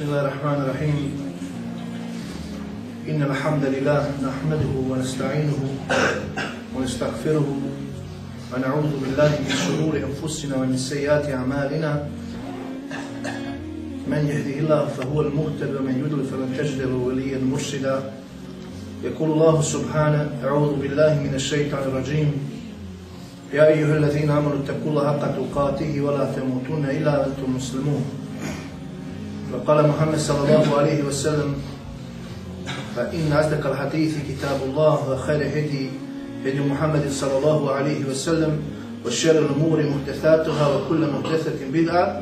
بسم الله الرحمن الرحيم. إن الحمد لله نحمده ونستعينه ونستغفره ونعوذ بالله من شرور أنفسنا ومن سيئات أعمالنا. من يهده الله فهو المهتد ومن يضلل فلن تجد له وليا مرشدا. يقول الله سبحانه أعوذ بالله من الشيطان الرجيم. يا أيها الذين آمنوا اتقوا الله حق تقاته ولا تموتن إلا وأنتم مسلمون. وقال محمد صلى الله عليه وسلم فإن أصدق الحديث كتاب الله وخير هدي هدي محمد صلى الله عليه وسلم وشر الأمور محدثاتها وكل محدثة بدعة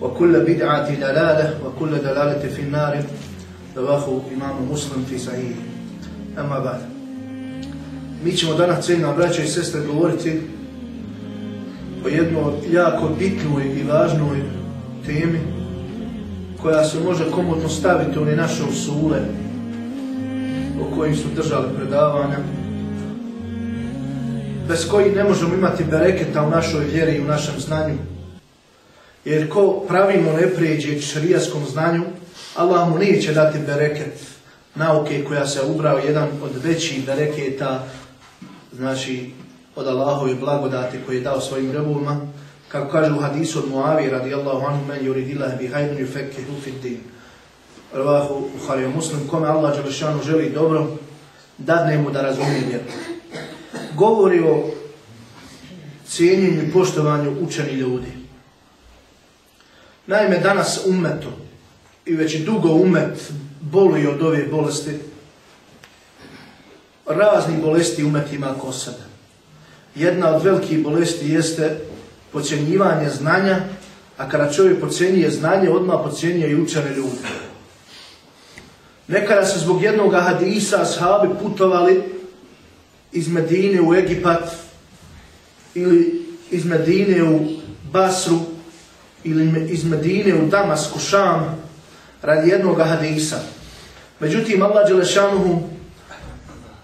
وكل بدعة دلالة وكل دلالة في النار رواه إمام مسلم في صحيح أما بعد Mi ćemo danas, cijeljna braća i sestre, govoriti o jednoj jako bitnoj i važnoj temi koja se može komotno staviti u naše usule o kojim su držali predavanja bez kojih ne možemo imati bereketa u našoj vjeri i u našem znanju. Jer ko pravimo ne prijeđe šarijaskom znanju Allah mu neće dati bereket nauke koja se ubrao jedan od većih bereketa znači od Allahove blagodati koje je dao svojim rebovima kako kaže u hadisu od Muavi radijallahu anhu men yuridillah bi hayrun yufekkihu fid din. Rvahu Buhari Muslim kome Allah dželešanu želi dobro dadne mu da razumije vjeru. Govori o cijenjenju i poštovanju učeni ljudi. Naime, danas umeto i već i dugo umet boli od ove bolesti. Razni bolesti umet ima ko sebe. Jedna od velikih bolesti jeste pocijenjivanje znanja, a kada čovjek pocijenjuje znanje, odmah pocijenjuje i učene ljude. Nekada se zbog jednog hadisa ashabi putovali iz Medine u Egipat ili iz Medine u Basru ili iz Medine u Damasku, Šam, radi jednog hadisa. Međutim, Allah Đelešanuhu,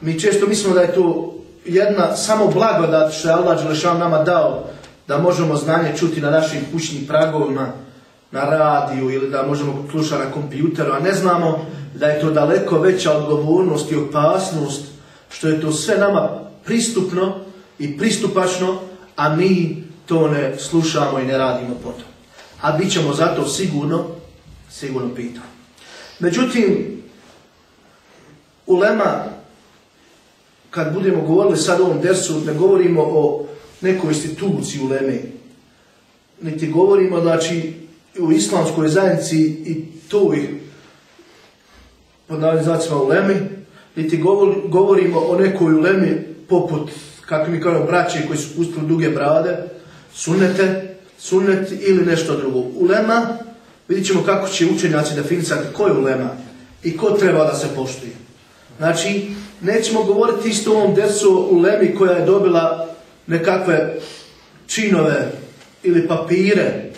mi često mislimo da je to jedna samo blagodat što je Allah Đelešanu nama dao da možemo znanje čuti na našim kućnim pragovima, na radiju ili da možemo slušati na kompjuteru, a ne znamo da je to daleko veća odgovornost i opasnost, što je to sve nama pristupno i pristupačno, a mi to ne slušamo i ne radimo potom. A bit ćemo zato sigurno, sigurno pitani. Međutim, ulema, kad budemo govorili sad o ovom dersu, ne govorimo o instituciji u Leme. Niti govorimo, znači, u islamskoj zajednici i toj pod u Lemi, niti govorimo o nekoj u Lemi poput, kako mi kažemo, braće koji su pustili duge brade, sunnete, sunnet ili nešto drugo. Ulema, vidit ćemo kako će učenjaci definicati ko je ulema i ko treba da se poštuje. Znači, nećemo govoriti isto o ovom u Lemi koja je dobila nekakve činove ili papire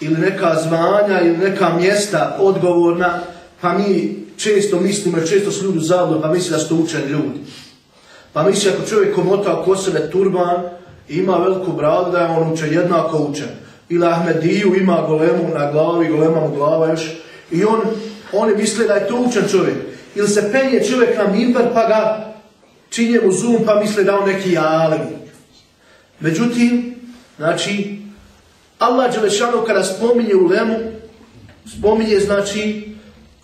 ili neka zvanja ili neka mjesta odgovorna, pa mi često mislimo, često su ljudi zavljeni, pa misli da su učeni ljudi. Pa misli ako čovjek komota oko sebe turban i ima veliku bradu, da je on učen, jednako učen. Ili Ahmediju ima golemu na glavi, golema mu glava još. I on, oni misle da je to učen čovjek. Ili se penje čovjek na mimber pa ga činje mu zoom pa misle da on neki alim. Međutim, znači, Allah Đelešanu kada spominje u lemu, spominje znači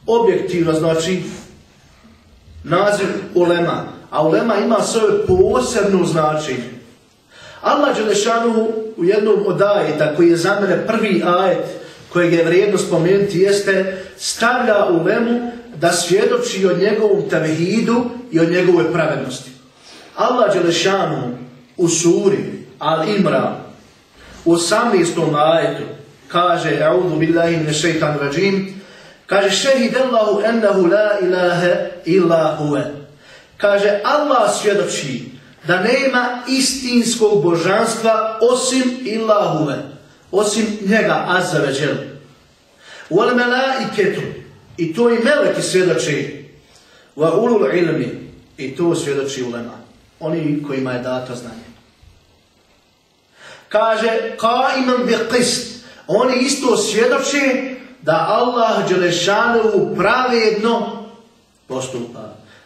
objektivno, znači naziv ulema. A ulema ima svoje posebno značenje. Allah Đelešanu u jednom od ajeta koji je za mene prvi ajet kojeg je vrijedno spomenuti jeste stavlja ulemu da svjedoči o njegovom tevhidu i o njegove pravednosti. Allah Đelešanu u suri Al-Imran u 18. ajetu kaže A'udhu billahi min shaitan rajim kaže šehid Allahu ennehu la ilaha illa huve kaže Allah svjedoči da nema istinskog božanstva osim illa huve osim njega azza ve džel wal malaiketu i to i meleki svjedoči wa ulul ilmi i to svjedoči ulema oni kojima je dato znanje Kaže, ka imam bi qist. Oni isto svjedoče da Allah Đelešanu pravedno postupa.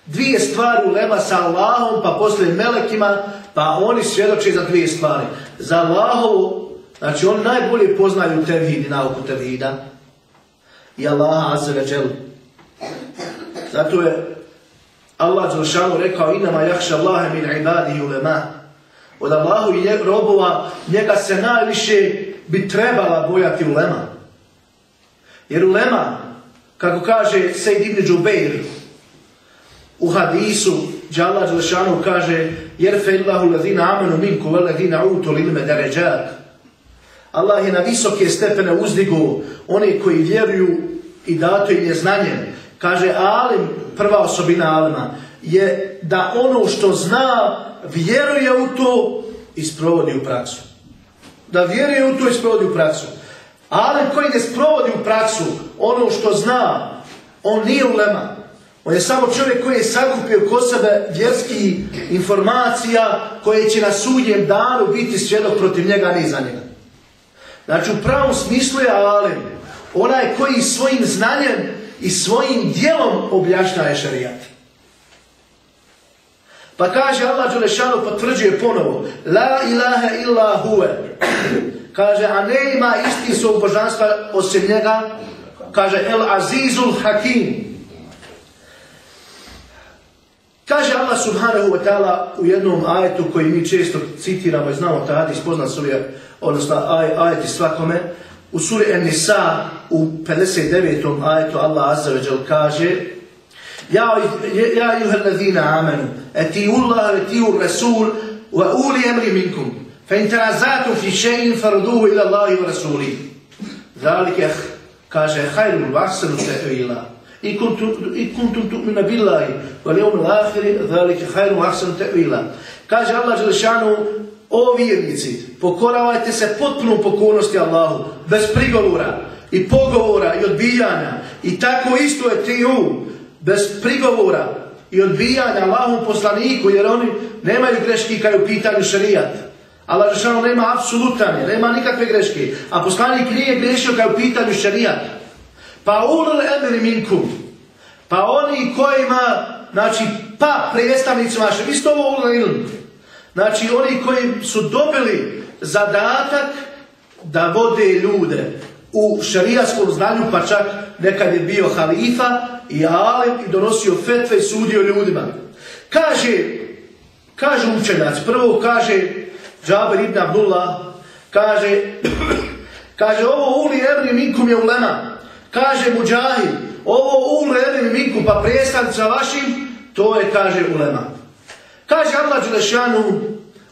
Dvije stvari ulema sa Allahom, pa poslije melekima, pa oni svjedoče za dvije stvari. Za Allahovu, znači oni najbolje poznaju tevhid i nauku tevhida. I Allah azza Zato je Allah Đelšanu rekao inama jahša Allahe min ibadihi ulema. Od Allahu i robova njega se najviše bi trebala bojati ulema. Jer ulema, kako kaže Sejd ibn Džubeir, u hadisu, gdje Allah Đelšanu kaže jer fe illahu ladina amenu minku ladina utul ilme deređat. Allah je na visoke stepene uzdigu one koji vjeruju i dato im je znanje. Kaže alim, prva osobina alima, je da ono što zna vjeruje u to i sprovodi u praksu. Da vjeruje u to i sprovodi u praksu. Alim koji ne sprovodi u praksu ono što zna, on nije ulema. On je samo čovjek koji je sakupio kod sebe vjerskih informacija koje će na sudnjem danu biti svjedok protiv njega, ni za njega. Znači u pravom smislu je alim. Onaj koji svojim znanjem i svojim dijelom objašnjaje šarijat. Pa kaže Allah Đelešanu potvrđuje ponovo La ilaha illa huve. Kaže, a ne ima svog božanstva osim njega. Kaže, El Azizul Hakim. Kaže Allah subhanahu wa ta'ala u jednom ajetu koji mi često citiramo i znamo taj hadis, poznat su je, odnosno aj, ajeti svakome, u suri En-Nisa u 59. ajetu Allah azza wa kaže Ja, ja juhel ladina amenu, etiju Allah, etiju Rasul, wa uli emri minkum, fa in tanazatu fi še'in farduhu ila Allahi wa Rasuli. Zalike, kaže, hajru vaksanu te'ila. I kuntum tu'mina billahi wal yawmil akhir zalika khairun wa ahsanu ta'wila. Kaže Allah dželešanu o vjernici, pokoravajte se potpunom pokornosti Allahu, bez prigovora i pogovora i odbijanja. I tako isto je ti bez prigovora i odbijanja Allahom poslaniku, jer oni nemaju greški kada u pitanju šarijat. Allah dželešanu nema apsolutane, nema nikakve greške. A poslanik nije grešio kada u pitanju šarijat. Pa ulul emri minkum. Pa oni kojima, znači, pa predstavnicima vi ste ovo Znači, oni koji su dobili zadatak da vode ljude u šarijaskom znanju, pa čak nekad je bio halifa i alim i donosio fetve i sudio ljudima. Kaže, kaže učenjac, prvo kaže Džaber ibn Abdullah, kaže, kaže ovo uli evri minkum je ulema. Kaže Muđahid, ovo ule minkum pa predstavnica vašim, to je, kaže, ulema. Kaže Allah Đelešanu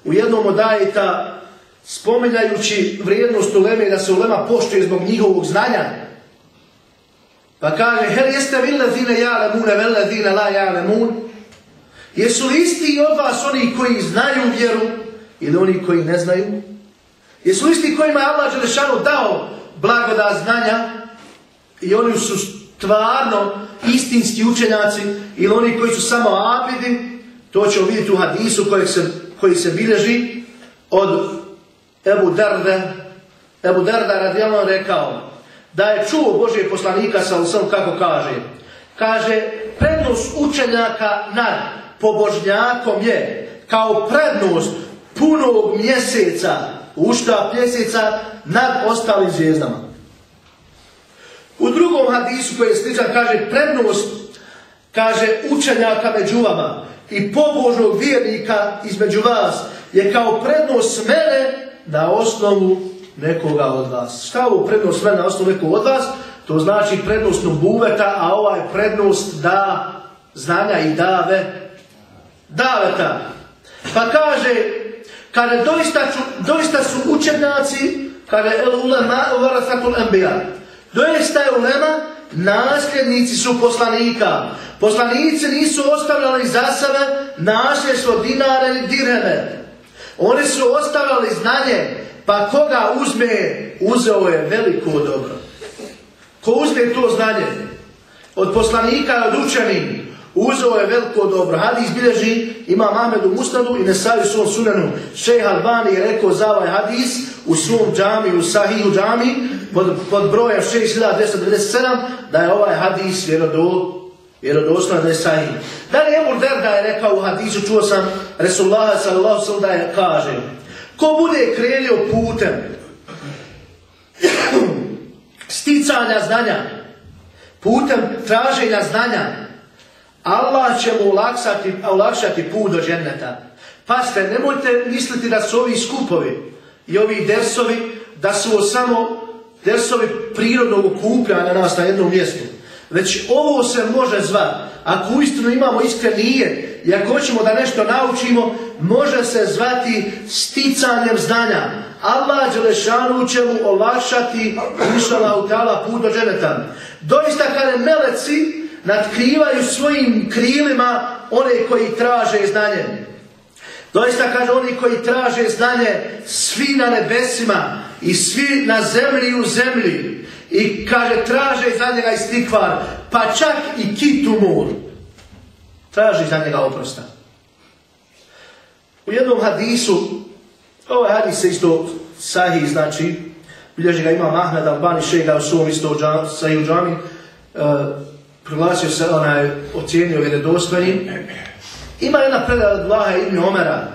u jednom od ajeta, spominjajući vrijednost uleme da se ulema poštuje zbog njihovog znanja. Pa kaže, hel jeste vi lezine ja'lemune vel lezine la ja'lemun? Jesu isti od vas oni koji znaju vjeru ili oni koji ne znaju? Jesu isti kojima je Allah Đelešanu dao blagoda znanja i oni su stvarno istinski učenjaci ili oni koji su samo abidi, to ćemo vidjeti u hadisu se, koji se bilježi od Ebu Darda. Ebu Darda radijalno rekao da je čuo Božje poslanika sa sam kako kaže. Kaže, prednost učenjaka nad pobožnjakom je kao prednost punog mjeseca, ušta mjeseca nad ostalim zvijezdama. U drugom hadisu koji je sličan kaže prednost kaže učenjaka među vama i pobožnog vjernika između vas je kao prednost mene na osnovu nekoga od vas. Šta ovo prednost mene na osnovu nekog od vas? To znači prednost buveta, a ovaj prednost da znanja i dave daveta. Pa kaže, kada doista, doista su učenjaci, kada el ulema Doista je ulema, nasljednici su poslanika. Poslanici nisu ostavljali za sebe nasljedstvo dinare ili dirheme. Oni su ostavljali znanje, pa koga uzme, uzeo je veliko dobro. Ko uzme to znanje od poslanika od učenih, uzeo je veliko dobro. Hadis bilježi ima Mahmedu Musnadu i Nesaju svom sunanu. Šejh Albani je rekao za ovaj hadis u svom džami, u Sahihu džami, pod, pod brojem 6297, da je ovaj hadis vjerodol, vjerodostojno da je sahih. Da li Ebu Derda je rekao u hadisu, čuo sam Resulullah sallallahu sallam da je kaže, ko bude krenio putem sticanja znanja, putem traženja znanja, Allah će mu olakšati, olakšati put do dženeta. Paste, nemojte misliti da su ovi skupovi i ovi dersovi, da su samo dersovi prirodnog okupljanja nas na jednom mjestu. Već ovo se može zvati, ako uistinu imamo iskren nije i ako hoćemo da nešto naučimo, može se zvati sticanjem znanja. Allah Đelešanu će mu olakšati inšala u tala put do dženeta. Doista kada meleci natkrivaju svojim krilima one koji traže znanje. Doista kaže oni koji traže znanje svi na nebesima i svi na zemlji i u zemlji. I kaže traže za njega istikvar, pa čak i kitumur. Traži za njega oprosta. U jednom hadisu, ovaj hadis se isto sahih, znači, bilježi ga ima Mahmed Albani Šega u svom isto u džami, uh, proglasio se, onaj, ocijenio vjerodostojnim. Ima jedna predaja od Allaha ibn Omera,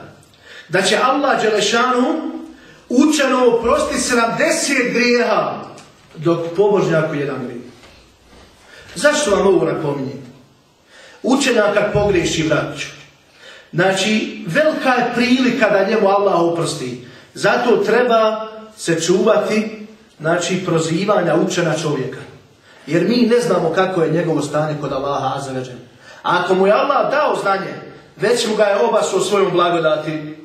da će Allah Đelešanu učeno oprosti 70 grijeha, dok pobožnjaku jedan grijeh. Zašto vam ovo napominjem? Učenjak kad pogriješi vraću. Znači, velika je prilika da njemu Allah oprosti. Zato treba se čuvati, znači, prozivanja učena čovjeka. Jer mi ne znamo kako je njegovo stanje kod Allaha azaveđen. A ako mu je Allah dao znanje, već mu ga je obasuo svojom blagodati.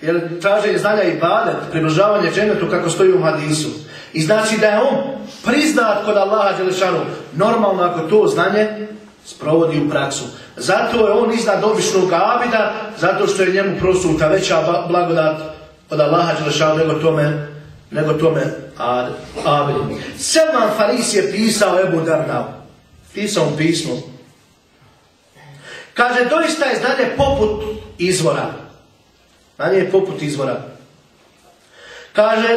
Jer traženje znanja i badet, približavanje dženetu kako stoji u hadisu. I znači da je on priznat kod Allaha Đelešanu. Normalno ako to znanje sprovodi u praksu. Zato je on iznad običnog abida, zato što je njemu prosuta veća blagodat od Allaha Đelešanu nego tome nego tome abidu. Selman Faris je pisao Ebu Darnau. Pisao mu pismo. Kaže, doista je znanje poput izvora. Znanje je poput izvora. Kaže,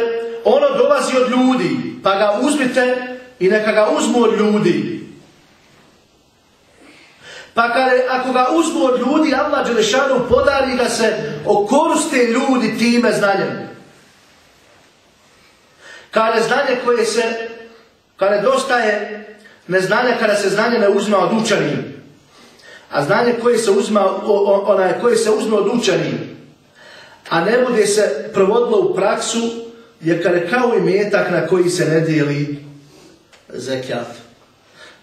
ono dolazi od ljudi, pa ga uzmite i neka ga uzmu od ljudi. Pa kada, ako ga uzmu od ljudi, Allah Đelešanu podari ga se okoruste ljudi time znanjem. Kada znanje koje se, kada dosta je neznanje, kada se znanje ne uzma od učenih. A znanje koje se uzma, onaj, koje se uzme od učenih, a ne bude se provodilo u praksu, je kada kao i metak na koji se ne dijeli zekijat.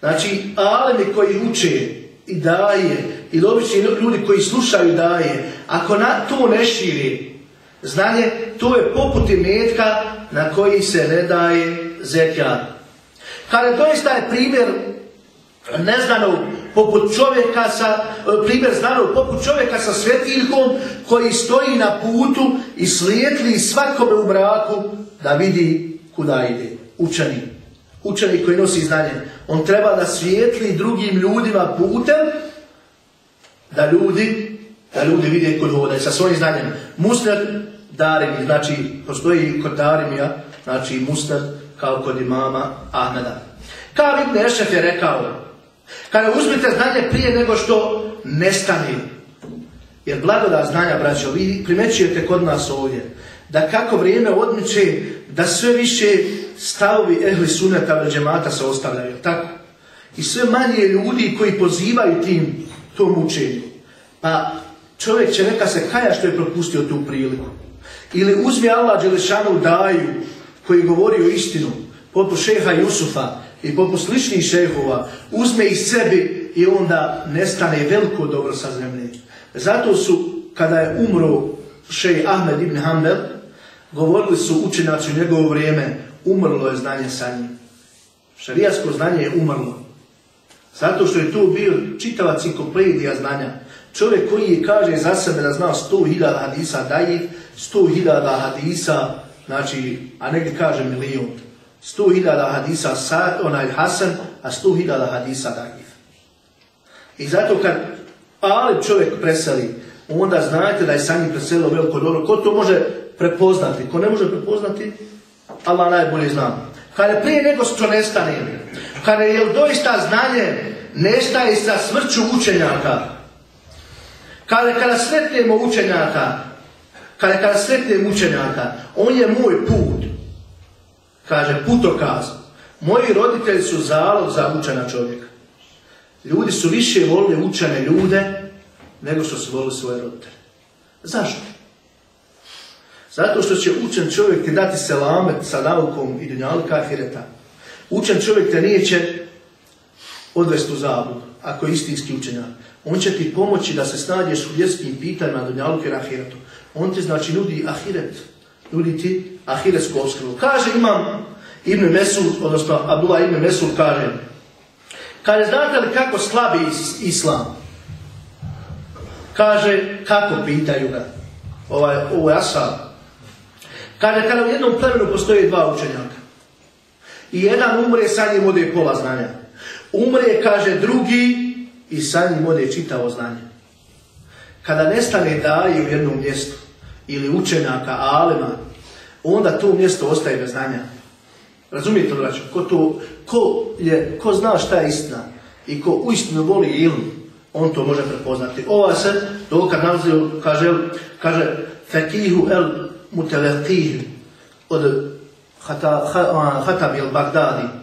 Znači, alemi koji uče i daje, i obični ljudi koji slušaju daje, ako na to ne širi znanje, to je poput metka na koji se ne daje zekijat. Kada doista je primjer neznanog poput čovjeka sa, primjer znanog poput čovjeka sa svetiljkom koji stoji na putu i slijetli svakome u mraku da vidi kuda ide. Učeni. Učeni koji nosi znanje. On treba da svijetli drugim ljudima putem da ljudi da ljudi vide kod hoda sa svojim znanjem. Musnad Darimi, znači postoji kod Darimija, znači Musnad kao kod imama Ahmeda. Kao Ibn Ešef je rekao, kada uzmite znanje prije nego što nestane, jer blagodat znanja, braćo, vi primećujete kod nas ovdje, da kako vrijeme odmiče, da sve više stavovi ehli suneta džemata se ostavljaju, tako? I sve manje ljudi koji pozivaju tim tom učenju. Pa čovjek će neka se kaja što je propustio tu priliku. Ili uzmi Allah Đelešanu daju koji govori o istinu, poput šeha Jusufa i poput sličnih šehova, uzme ih sebi i onda nestane veliko dobro sa zemlje. Zato su, kada je umro šej Ahmed ibn Hanbel, govorili su učenjaci u njegovo vrijeme, umrlo je znanje sa njim. Šarijasko znanje je umrlo. Zato što je tu bio čitava ciklopedija znanja. Čovjek koji je kaže za sebe da zna 100.000 hadisa daje, 100.000 hadisa, znači, a negdje kaže milijun. 100.000 hadisa sa, onaj Hasan, a 100.000 hadisa daje. I zato kad ali čovjek preseli, onda znajte da je sa njim preselilo veliko dobro. Ko to može prepoznati? Ko ne može prepoznati, Allah najbolje zna. Kada prije nego što nestane, kada je doista znanje nestaje sa smrću učenjaka, kada, kada sretnemo učenjaka, kada, kada sretnem učenjaka, on je moj put. Kaže, putokaz. Moji roditelji su zalog za učena čovjeka. Ljudi su više volili učene ljude nego što su volili svoje roditelje. Zašto? Zato što će učen čovjek ti dati selamet sa naukom i dunjalka ahireta. Učen čovjek te nije će odvesti u zabud, ako je istinski učenjak. On će ti pomoći da se snađeš u vjerskim pitanjima dunjalka i ahiretu. On ti znači nudi ahiret. Nudi ti ahiretsku obskrbu. Kaže imam Ibn Mesul, odnosno Abdullah Ibn Mesul kaže Kaže, znate li kako slabi islam? Kaže, kako pitaju ga? Ovaj, ovo je. Kaže, kada u jednom plemenu postoje dva učenjaka. I jedan umre, sa njim ode pola znanja. Umre, kaže, drugi i sa njim ode čitavo znanje. Kada nestane daje u jednom mjestu, ili učenjaka, alema, onda to mjesto ostaje bez znanja. Razumijete li Ko, to, ko, je, ko zna šta je istina i ko uistinu voli ilm, on to može prepoznati. Ova se dokad nalazi, kaže, kaže fekihu el muteletih od Hatab il Bagdadi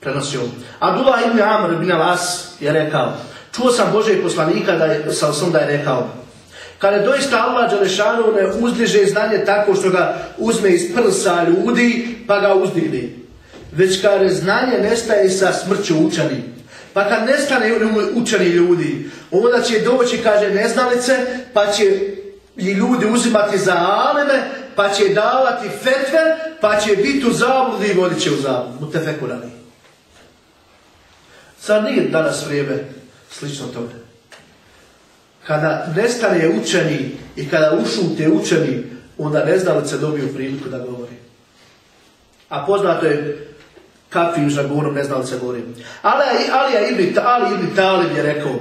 prenosio. Abdullah ibn Amr ibn al-As je rekao, čuo sam Božeg poslanika da je, sam da je rekao, kada doista Allah Đalešanu ne uzdiže znanje tako što ga uzme iz prsa ljudi, pa ga uzdigne. Već kada znanje nestaje sa smrću učani. Pa kad nestane učani ljudi, onda će doći, kaže, neznalice, pa će i ljudi uzimati za aleme, pa će davati fetve, pa će biti u zabludi i vodit će u zabludu. Mutefekurani. Sad nije danas vrijeme slično tome kada nestane učeni i kada ušute učeni, onda neznalice dobiju priliku da govori. A poznato je kakvim žagonom neznalice govori. Ali, ali, Ibn, Ali Ibn Talib je rekao,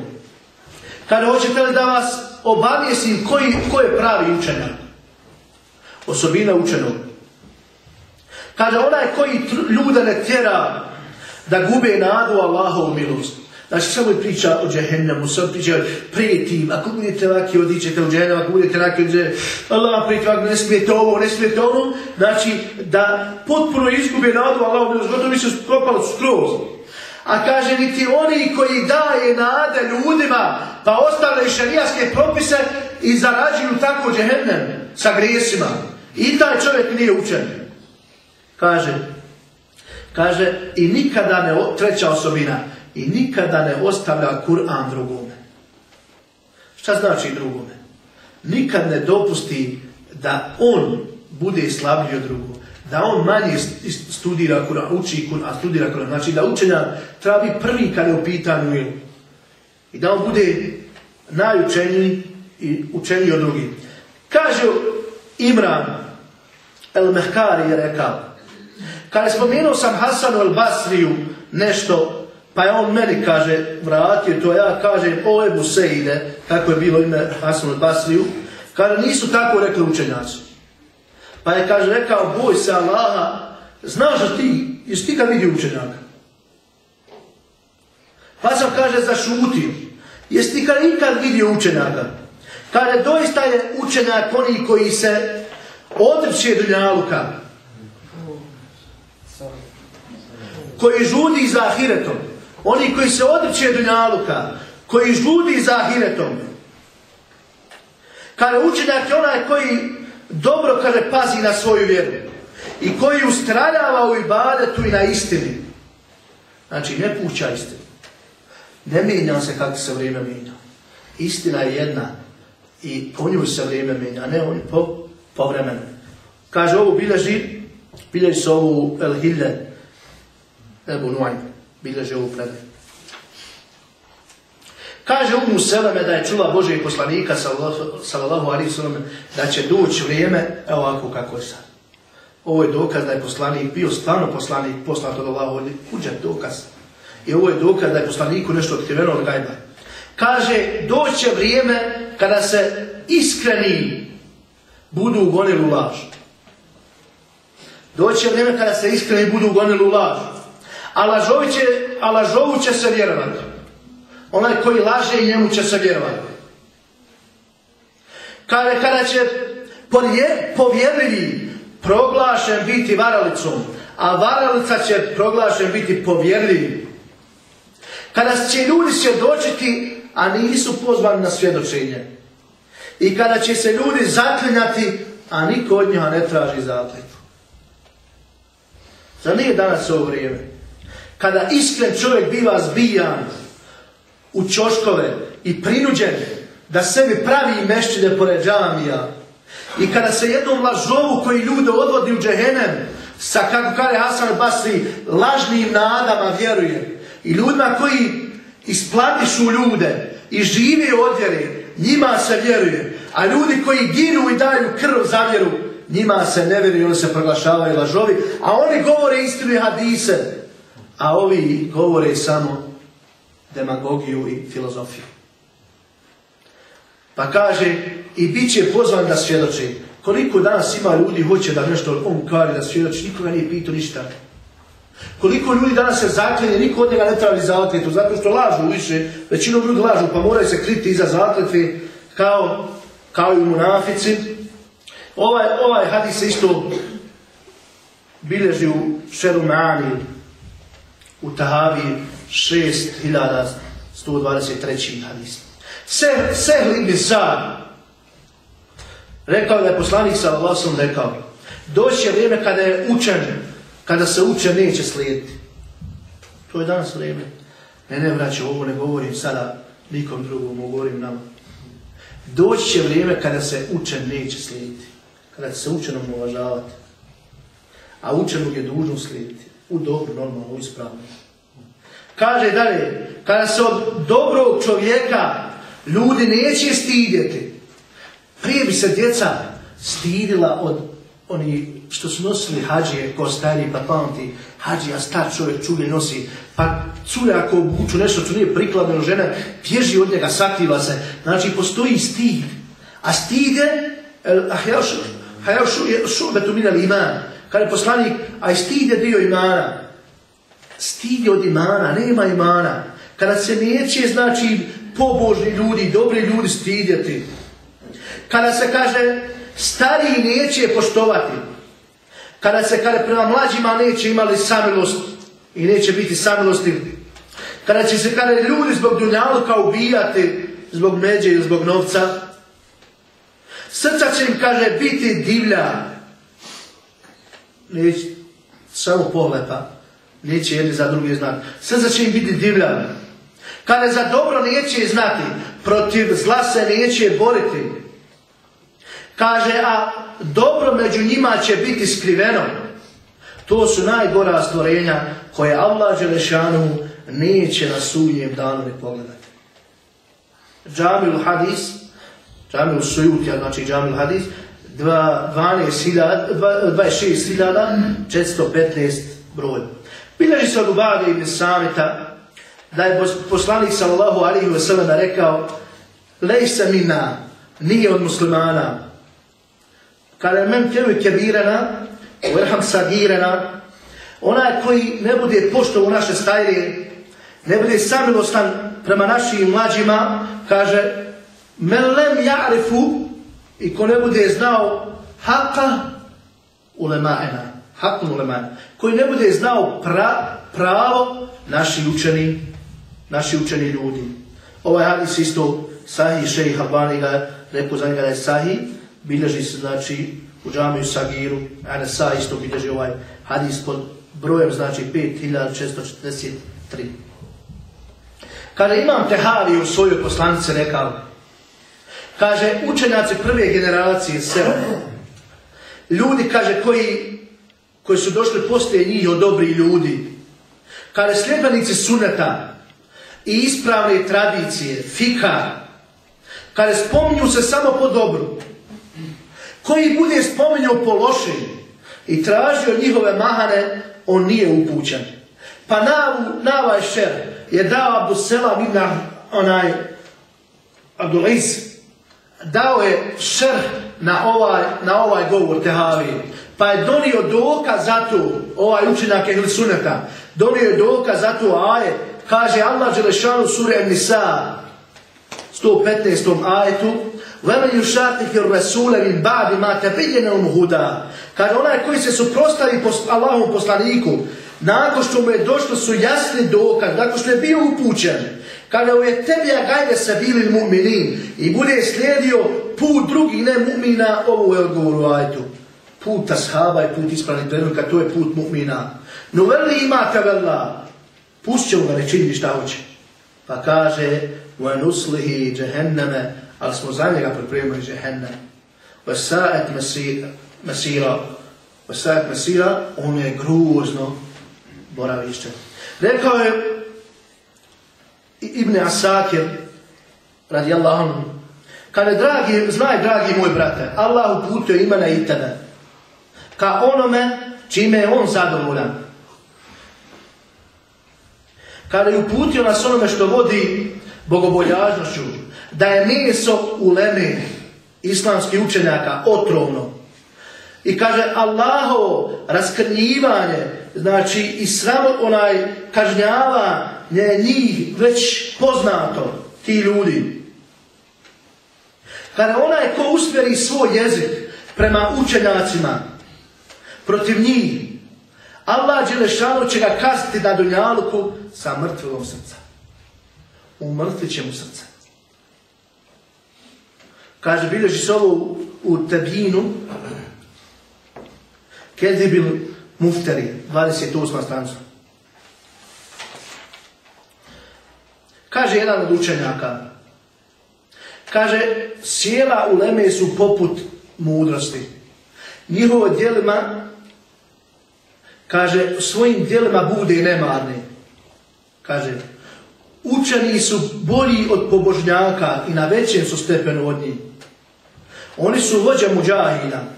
kada hoćete li da vas obavijesim koji, ko je pravi učenjak? Osobina učenog. Kaže, onaj koji ljude ne tjera da gube nadu Allahovu milost. Znači, samo je priča o džehennemu, samo priča prijeti, ako budete laki, odićete u džehennem, ako budete laki, odite, Allah prijeti, ne smijete ovo, ne smijete ovo, znači, da potpuno izgube nadu, Allah milost, gotovo mi se propalo skroz. A kaže, niti oni koji daje nade ljudima, pa ostavljaju šarijaske propise i zarađuju tako džehennem sa grijesima. I taj čovjek nije učen. Kaže, kaže, i nikada ne, treća osobina, i nikada ne ostavlja Kur'an drugome. Šta znači drugome? Nikad ne dopusti da on bude slabiji od drugog. Da on manje studira Kur'an, uči Kur'an, studira Kur'an. Znači da učenja treba biti prvi kada je u pitanju I da on bude najučeniji i učeniji od drugih. Kaže Imran El Mehkari je rekao, kada spomenuo sam Hasanu El Basriju nešto pa je on meni kaže, vratio to, ja kažem o Ebu Seide, kako je bilo ime Hasanu Basriju, kaže nisu tako rekli učenjaci. Pa je kaže, rekao, boj se Allaha, znaš da ti, jesi ti kad vidio učenjaka? Pa sam kaže, zašutio. Jesi ti kad ikad vidio učenjaka? Kaže, doista je učenjak oni koji se odrče dunjaluka. Koji žudi za ahiretom. Oni koji se odriče dunjaluka, koji žudi za ahiretom. Kada učenjak je onaj koji dobro kada pazi na svoju vjeru i koji ustraljava u ibadetu i na istini. Znači, ne puća istinu. Ne mijenja se kako se vrijeme mijenja. Istina je jedna i po nju se vrijeme mijenja, a ne on po, po vremenu. Kaže, ovo bilježi, bilježi se ovu El Hille, Ebu Nuajn bilježe ovu predaju. Kaže Umu Seleme da je čula Božeg poslanika sallallahu alaihi sallam da će doći vrijeme, evo ovako kako je sad. Ovo je dokaz da je poslanik bio stvarno poslanik poslat od Allahu kuđa dokaz. I ovo je dokaz da je poslaniku nešto otkriveno od gajba. Kaže, doće vrijeme kada se iskreni budu ugonili u laž. Doće vrijeme kada se iskreni budu ugonili u laž. A, lažovi će, a lažovu će se vjerovati. Onaj koji laže i njemu će se vjerovati. Kada, kada će povjerljivi proglašen biti varalicom, a varalica će proglašen biti povjerljivim. Kada će ljudi svjedočiti, a nisu pozvani na svjedočenje. I kada će se ljudi zaklinjati, a niko od njega ne traži zakljetvu. Zar nije danas ovo vrijeme? Kada iskren čovjek biva zbijan u čoškove i prinuđen da sebi pravi mešćine pored džamija. I kada se jednom lažovu koji ljude odvodi u džehenem sa, kako kare Hasan Basri, lažnim nadama vjeruje i ljudima koji isplatišu ljude i žive od njima se vjeruje. A ljudi koji ginu i daju krv za vjeru, njima se ne vjeruje, oni se proglašavaju lažovi, a oni govore istinu hadise, a ovi govore samo demagogiju i filozofiju. Pa kaže, i bit će pozvan da svjedoči. Koliko danas ima ljudi hoće da nešto on kari da svjedoči, nikoga nije pitao ništa. Koliko ljudi danas se zaklinje, niko od njega ne traži zakljetu, zato što lažu više, većinom ljudi lažu, pa moraju se kriti iza zakletve, kao, kao i munafici. Ovaj, ovaj hadis isto bilježi u Šerumani, u Tahavi 6123. hadis. Sehl ibn Sad rekao da je poslanik sa glasom rekao doći je vrijeme kada je učen kada se uče neće slijediti. To je danas vrijeme. Ne, ne, vraće, ovo ne govorim sada nikom drugom, govorim nam. Doći će vrijeme kada se učen neće slijediti. Kada će se učenom uvažavati. A učenog je dužno slijediti. U dobru, normalno, ispravno. Kaže dalje, kada se od dobrog čovjeka ljudi neće stidjeti. Prije bi se djeca stidila od oni što su nosili hađije ko stari pa pamti, hađija star čovjek čuli nosi, pa cure ako obuču nešto što nije prikladno žena, bježi od njega, sakriva se. Znači postoji stid. A stide, a ja šubetu minali iman. Kada je poslanik, a stid je dio imana. Stid je od imana, nema imana. Kada se neće, znači, pobožni ljudi, dobri ljudi stidjeti. Kada se kaže, stariji neće poštovati. Kada se kada prema mlađima neće imali samilost i neće biti samilosti. Kada će se kada ljudi zbog dunjaluka ubijati zbog međe ili zbog novca. Srca će im, kaže, biti divlja. Neće, samo pohlepa. Neće jedni za drugi znati. Srca će im biti divlja. Kada za dobro neće znati, protiv zla se neće boriti. Kaže, a dobro među njima će biti skriveno. To su najgora stvorenja koje Allah Đelešanu neće na sudnjem danu ne pogledati. Džamil Hadis, Džamil Sujutja, znači Džamil Hadis, 26.415 broj. Bilježi se od Ubade ibn Samita da je poslanik sallallahu alaihi wa sallam rekao Lejsa mina, nije od muslimana, kada men tjelu kebirana, verham sagirana, onaj koji ne bude pošto u naše stajrije, ne bude samilostan prema našim mlađima, kaže, men lem ja'rifu, i ko ne bude znao haka ulema'ena, hakun ulema'ena, koji ne bude znao pra, pravo naši učeni, naši učeni ljudi. Ovaj hadis isto sahih šejih Albani ga rekao za njega da je sahih, bilježi se znači u džamiju Sagiru, Anasa isto bilježi ovaj hadis pod brojem znači 5643. Kada imam Tehavi u svojoj poslanici rekao, kaže učenjaci prve generacije sela, ljudi kaže koji, koji su došli poslije njih od dobri ljudi, kaže sljedbenici suneta i ispravne tradicije, fika, kada spominju se samo po dobru, koji bude spominjao po lošim i tražio njihove mahane, on nije upućan. Pa na, na ovaj šer je dao Abu Selam onaj Abduliz, dao je šer na ovaj, na ovaj govor Tehavi. Pa je donio dokaz za to, ovaj učinak ili suneta, donio je dokaz za to aje, kaže Allah Đelešanu sura Nisa, 115. ajetu, وَمَنْ يُشَاتِكِ الرَّسُولَ مِنْ بَعْدِ مَا تَبِيَّنَ huda. Kaže onaj koji se suprostavi Allahom poslaniku, nakon što mu je došlo su jasni dokaz, nakon što je bio upućen, kada je tebi gajde se bili mu'minin i bude slijedio put drugih ne mu'mina, ovo je odgovor u ajtu. Put ashaba i put ispravnih prednika, to je put mu'mina. No veli imate vela, pustit ga, ne čini šta hoće. Pa kaže, nuslihi džehenneme, ali smo za njega pripremili džehennem. Vasaet mesira, vasaet mesira, on je gruzno boravište. Rekao je Ibn Asakir, radi Allahom, kada dragi, znaj dragi moj brate, Allah uputio imena i tebe, ka onome čime je on zadovoljan. Kada je uputio nas onome što vodi bogobojažnošću, da je meso u leme islamskih učenjaka otrovno. I kaže Allaho raskrnjivanje, znači i sramo onaj kažnjava je njih već poznato, ti ljudi. Kada onaj ko usmjeri svoj jezik prema učenjacima, protiv njih, Allah Đelešanu će ga kazati na dunjaluku sa mrtvilom srca. Umrtvit će mu srce. Kaže, bilježi se ovo u, u Tebinu, Kezibil Mufteri, 28. strancu. Kaže jedan od učenjaka, kaže, sjela u Leme su poput mudrosti. Njihovo djelima, kaže, svojim djelima bude nemarni. Kaže, učeni su bolji od pobožnjaka i na većem su stepenu od njih. Oni su vođa muđahina.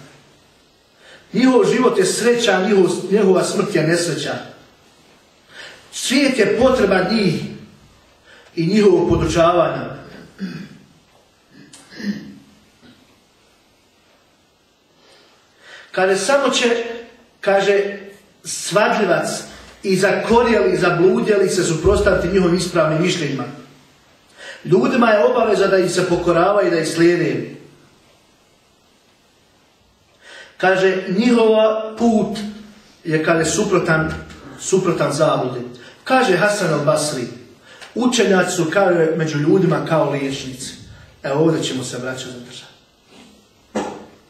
Njihov život je sreća, njihova smrt je nesreća. Svijet je potreba njih i njihovog podučavanja. Kada samo će, kaže, svadljivac i zakorjeli, zabludjeli se suprostaviti njihovim ispravnim mišljenjima. Ljudima je obaveza da ih se pokoravaju i da ih slijede. Kaže, njihova put je kada je suprotan, suprotan zavodi. Kaže Hasan al-Basri, učenjaci su kao među ljudima kao liječnici. Evo ovdje ćemo se vraćati za državu.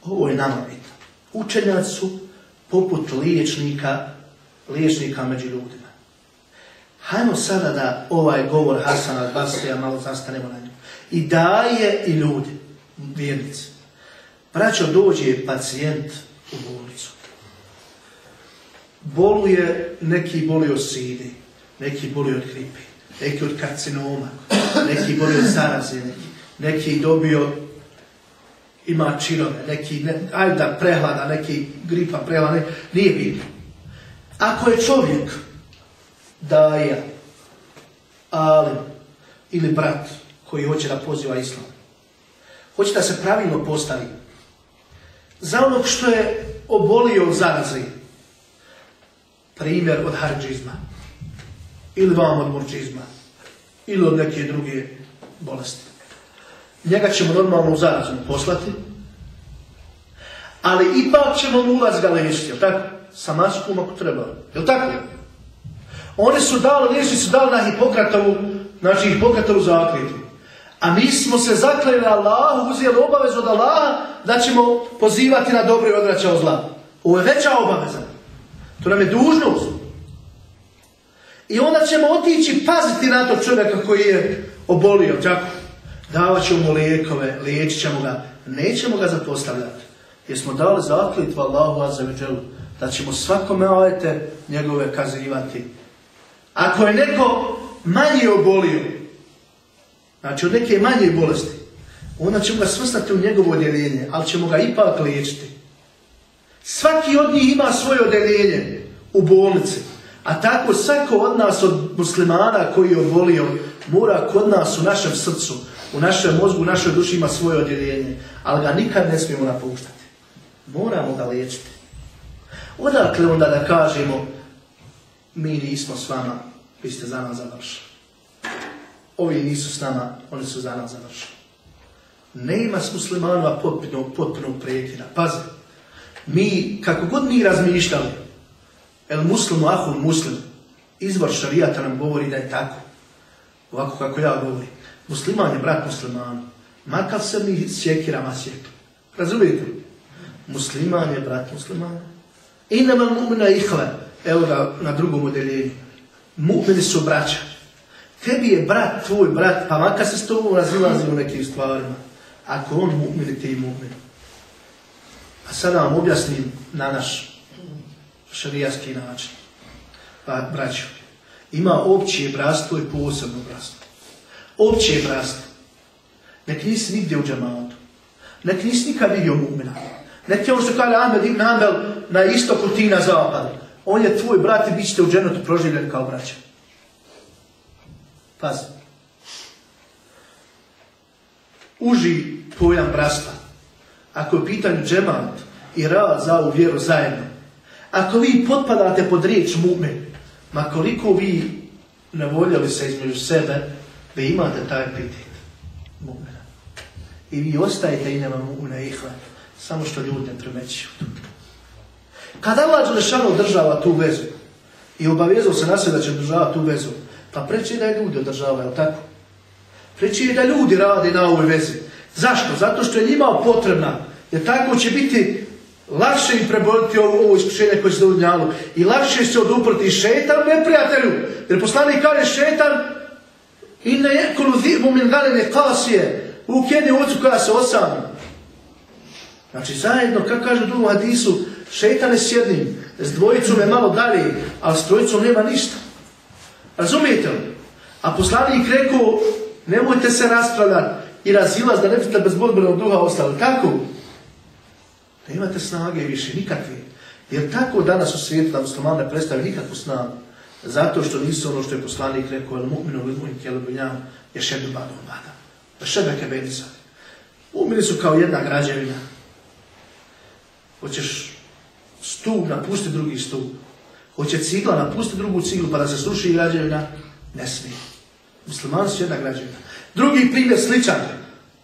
Ovo je nama bitno. Učenjaci su poput liječnika, liječnika među ljudima. Hajmo sada da ovaj govor Hasana al malo zastanemo na njemu. I daje i ljudi, vjernici. Braćo, dođe pacijent u bolnicu. Boluje, neki boli od sidi, neki boli od gripe, neki od karcinoma, neki boli od zaraze, neki, neki dobio ima čirove, neki, ne, ajde da prehlada, neki gripa prehlada, nije bitno. Ako je čovjek daja, ali ili brat koji hoće da poziva islam, hoće da se pravilno postavi, za onog što je obolio od zarazi. Primjer od harđizma. Ili vam od murčizma. Ili od neke druge bolesti. Njega ćemo normalno u zarazu poslati. Ali ipak ćemo ulaz ga liječiti, tako? Sa maskom ako treba. Jel tako? Oni su dali, liječnici su dali na Hipokratovu, znači Hipokratovu zaklijetu. A mi smo se zakleli Allahu, uzeli obavezu od Allaha da ćemo pozivati na dobro i odvraćao zla. Ovo je veća obaveza. To nam je dužnost. I onda ćemo otići paziti na tog čovjeka koji je obolio, tako? Davat ćemo mu lijekove, liječit ćemo ga. Nećemo ga zapostavljati. Jer smo dali zaklitva Allahu Azzawajal da ćemo svakome ajete njegove kazivati. Ako je neko manje obolio, znači od neke manje bolesti, onda ćemo ga svrstati u njegovo odjeljenje, ali ćemo ga ipak liječiti. Svaki od njih ima svoje odjeljenje u bolnici, A tako svako od nas, od muslimana koji je odvolio, mora kod nas u našem srcu, u našem mozgu, u našoj duši ima svoje odjeljenje, ali ga nikad ne smijemo napuštati. Moramo ga liječiti. Odakle onda da kažemo, mi nismo s vama, vi ste za nas završili. Ovi nisu s nama, oni su za nas završili. Nema s muslimanova potpunog, potpunog prijetira. Pazi, mi, kako god mi razmišljali, el muslimu ahun muslim, izvor šarijata nam govori da je tako. Ovako kako ja govorim. Musliman je brat muslimanu. Makar se mi sjekirama sjekli. Razumijete? Musliman je brat muslimanu. I nema mu'mina ihle. Evo ga na drugom udeljenju. Mu'mini su braća. Tebi je brat, tvoj brat, pa makar se s tobom razilazi u nekim stvarima. Ako on mu'min, ti mu'min. A sada vam objasnim na naš šarijatski način. Pa, braćo, ima opće bratstvo i posebno bratstvo. Opće bratstvo. Nek nisi nigdje u džamatu. Nek nisi nikad vidio mu'mina. Nek je ono što kaže Ahmed ibn Hanbel na istoku ti na zapadu. On je tvoj brat i bit ćete u dženetu proživljeni kao braća. Pazi. Uži pojam bratstva. Ako je u pitanju džemat i rad za ovu vjeru zajedno, ako vi potpadate pod riječ mu'min, ma koliko vi ne voljeli se između sebe, vi imate taj epitet mu'mina. I vi ostajete i nema mu'mina ihla, samo što ljudi ne primećuju. Kada Allah Đelešanu održava tu vezu i obavezao se na da će održavati tu vezu, pa preći da je ljudi održavaju, tako? Preći je da ljudi rade na ovoj vezi. Zašto? Zato što je njima potrebna. Jer tako će biti lakše im preboliti ovo, ovo iskušenje koje se dovodnjalo. I lakše se oduprati šetan neprijatelju. Jer poslanik kaže šetan i ne je kolu dhibu min galene kasije u kjeni ocu koja se osami. Znači zajedno, kako kaže drugom hadisu, šetan je s jednim, s dvojicom je malo dalje, ali s trojicom nema ništa. Razumijete li? A poslanik rekao, nemojte se raspravljati i razilaz da ne biste bez bodbenog duha ostali. Kako? Da imate snage više, nikakve. Jer tako danas u svijetu da musliman ne predstavi nikakvu snagu. Zato što nisu ono što je poslanik rekao, el mu'minu li mu'in kjelu binjam, je šedu badu bada. Da šebe kebedi sad. Mu'mini su kao jedna građevina. Hoćeš stup, napusti drugi stup. Hoće cigla, napusti drugu ciglu pa da se sluši građevina, ne smije. Muslimani su jedna građevina. Drugi primjer sličan.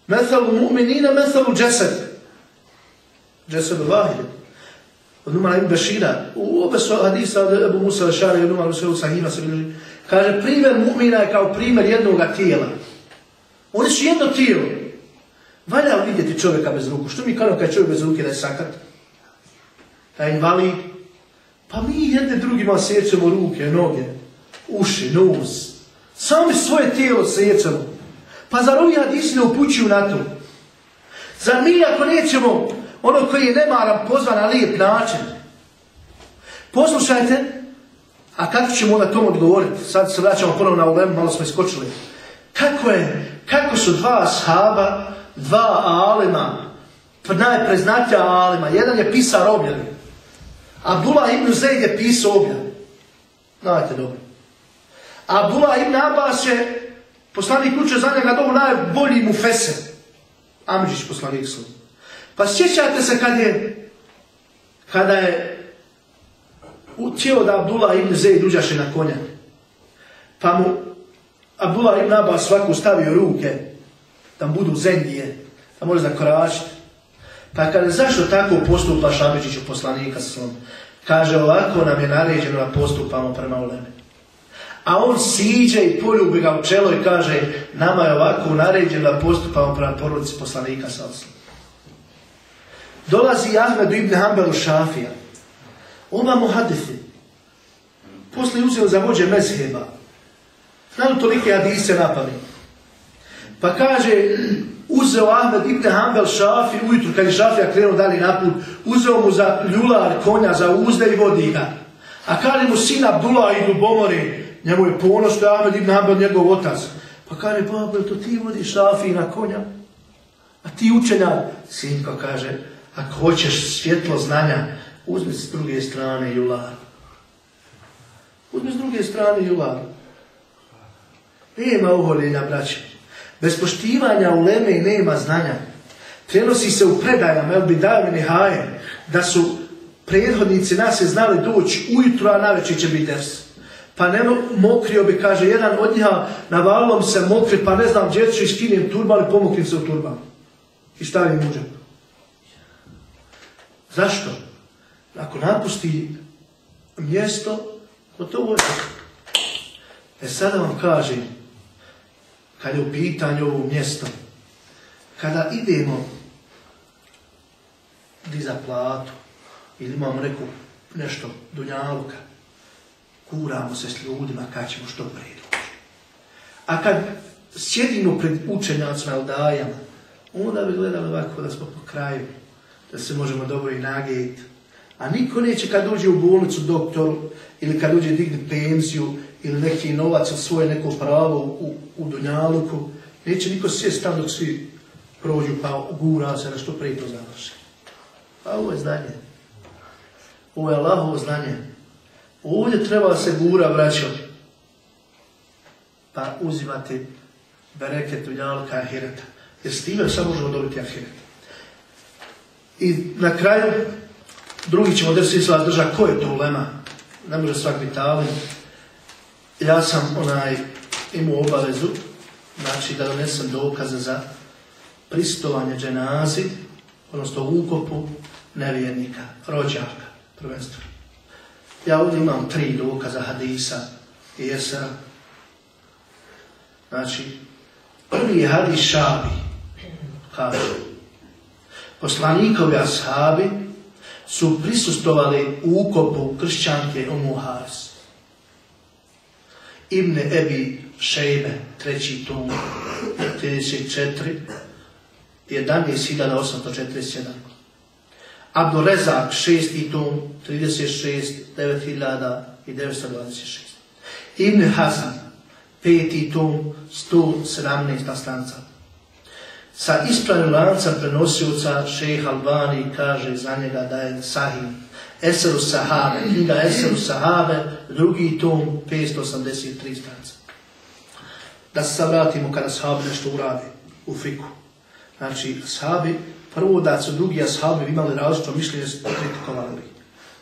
Methalu mu'minina, methalu džesed. Džesed vahid. Od Numara ibn Bešira. U obe su hadisa od Ebu Musa Lešara i od Numara u Sahima. Kaže, primjer mu'mina je kao primjer jednog tijela. Oni su jedno tijelo. Valja vidjeti čovjeka bez ruku. Što mi kažemo kad je čovjek bez ruke da je sakat? Da je invalid? Pa mi jedne drugima sjećamo ruke, noge, uši, nos. Sami svoje tijelo sjećamo. Pa zar ovi hadisi ne upućuju na to? Zar mi ako nećemo ono koji je nemaran pozvan na lijep način? Poslušajte, a kako ćemo na tom odgovoriti? Sad se vraćamo ponovno na ulemu, malo smo iskočili. Kako je, kako su dva sahaba, dva alima, najpreznatija alima, jedan je pisar objavljen, Abdullah ibn Zaid je pisao objavljen. Znate dobro. Abdullah ibn Abbas je Poslanik uče za njega dobu najbolji mu fese. Amidžić poslanik su. Pa sjećate se kad je kada je utjeo da Abdullah ibn Zaid uđaše na konja. Pa mu Abdullah ibn Abbas svaku stavio ruke da budu zendije, da može zakoračiti. Pa kada zašto tako postupa Šabićiću poslanika sa Kaže ovako nam je naređeno da postupamo prema uleme. A on siđe i poljubi ga u čelo i kaže nama je ovako naređeno da postupamo prema porodici poslanika sa. Dolazi Ahmedu ibn Hanbelu Šafija. Oba mu hadithi. Poslije uzeo za vođe mezheba. Znaju tolike hadise napali. Pa kaže, uzeo Ahmed ibn Hanbel Šafi ujutru, kad je Šafija krenuo dali naput, uzeo mu za ljular konja, za uzde i vodi ga. A kaže mu sin Abdullah i Ljubomori, njemu je ponos što je Ahmed ibn Hanbel njegov otac. Pa kaže, babo, to ti vodiš Šafi na konja? A ti učenja, sinko kaže, ako hoćeš svjetlo znanja, uzmi s druge strane jular. Uzmi s druge strane i ulavi. Nema uholjenja, braće. Bez poštivanja u leme nema znanja. Prenosi se u predajama, El Bidavini Haje, da su prethodnici nas je znali doći ujutro, a navečer će biti ders. Pa ne mokrio bi, kaže, jedan od njiha navalom se mokri, pa ne znam gdje ću i skinem turban i se u turban. I stavim u. Zašto? Ako napusti mjesto, gotovo je. E sada vam kažem, kad je u pitanju ovo mjesto, kada idemo di za platu, ili imamo neku nešto dunjaluka, kuramo se s ljudima kad ćemo što prije A kad sjedimo pred učenjacima dajama, onda bi gledali ovako da smo po kraju, da se možemo dobro i nagijeti. A niko neće kad dođe u bolnicu doktoru ili kad dođe digni penziju ili neki novac ili svoje neko pravo u, u Dunjaluku, neće niko sjest tamo dok svi prođu pa gura se da što prije to završi. Pa ovo je znanje. Ovo je Allahovo znanje. Ovdje treba se gura, braćo. Pa uzimati bereket Dunjaluka Ahireta. Jer s time samo možemo dobiti Ahiret. I na kraju, drugi ćemo drsi sva drža, ko je to ulema? Ne može svak biti. Ja sam onaj imao obavezu, znači da donesem dokaze za pristovanje dženazi, odnosno ukopu nevjernika, rođaka, prvenstveno. Ja ovdje imam tri dokaza hadisa i jesera. Znači, prvi je hadis šabi, kaže, poslanikovi ashabi su prisustovali ukopu kršćanke Umu Haris. Ibn Ebi Šejbe, treći tom, 34, 11.847. Abdurezak, šesti tom, 36, 9.926. Ibn Hasan, peti tom, 117. stanca. Sa ispravnim lancem prenosioca šeha Albani kaže za njega da je sahih. Eseru Sahabe, knjiga Eseru Sahabe, drugi tom, 583 stranca. Da se vratimo kada sahabi nešto urade u fiku. Znači, sahabi, prvo da su drugi ashabi imali različno mišljenje, kritikovali.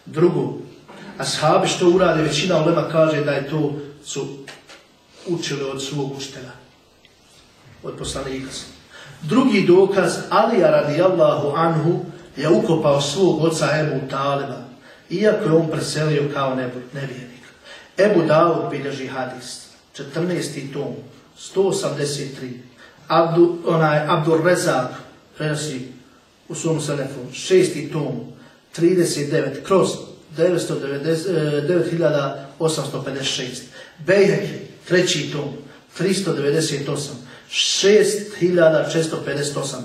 Drugo, ashabi što urade, većina ulema kaže da je to su učili od svog učitelja, od poslanika. Drugi dokaz, Alija radijallahu anhu je ukopao svog oca Ebu Taliba, iako je on preselio kao nevjernik. Ebu Davud bilježi hadis, 14. tom, 183. Abdu, onaj, Abdur Rezak prenosi u svom telefonu, 6. tom, 39, kroz 9856. Bejheki, treći tom, 398. 6658.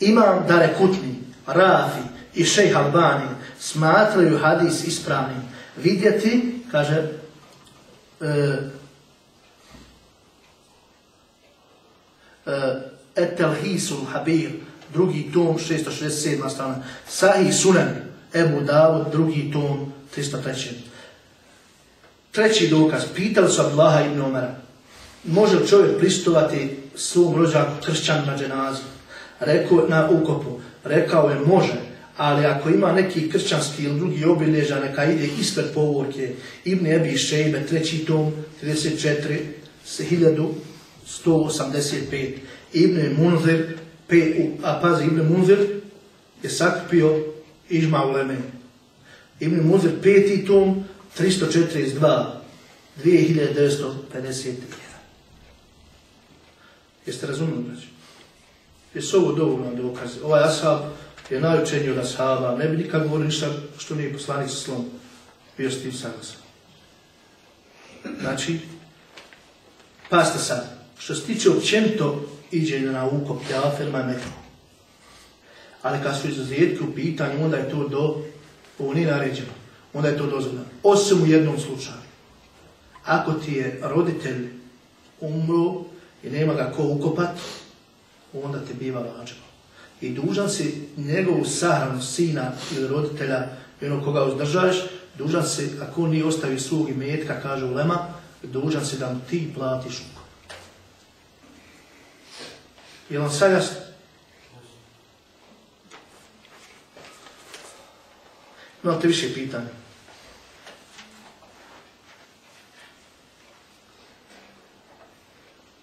Imam Dare Kutni, Rafi i Šejh Albani smatraju hadis ispravnim. Vidjeti, kaže, e, e, Etelhisul Habir, drugi tom, 667. strana. Sahih Sunan, Ebu Davud, drugi tom, 303. Treći dokaz, pitali su Abdullaha ibn Omara, može li čovjek pristovati svom rođaku kršćan na dženazu? Rekao, na ukopu. Rekao je može, ali ako ima neki kršćanski ili drugi obilježa, neka ide ispred povorke. Ibn Ebi Šejbe, treći tom, 34, 1185. Ibn Munzir, a pazi, Ibn Munzir je sakupio Ižma u Leme. Ibn Munzir, peti tom, 342, 2951. Jeste razumili? Jesu ovo dovoljno dokaz? Ovaj ashab je najučeniji od ashaba. Ne bi nikad govorio ništa što nije poslanik sa slom. Bio s tim saglasan. Znači, paste sad. Što se tiče općenito iđe na ukop jafirma neko. Ali kad su izuzetke u pitanju, onda je to do, ovo nije naređeno, onda je to dozvoljeno. Osim u jednom slučaju. Ako ti je roditelj umro i nema ga ko ukopat, onda ti biva vađba. I dužan si njegovu sahranu sina ili roditelja, ono koga uzdržaješ, dužan si, ako on nije ostavi svog imetka, kaže Ulema, dužan si da mu ti platiš ukop. Je vam sad jasno? Imate više pitanja?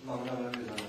Mam na.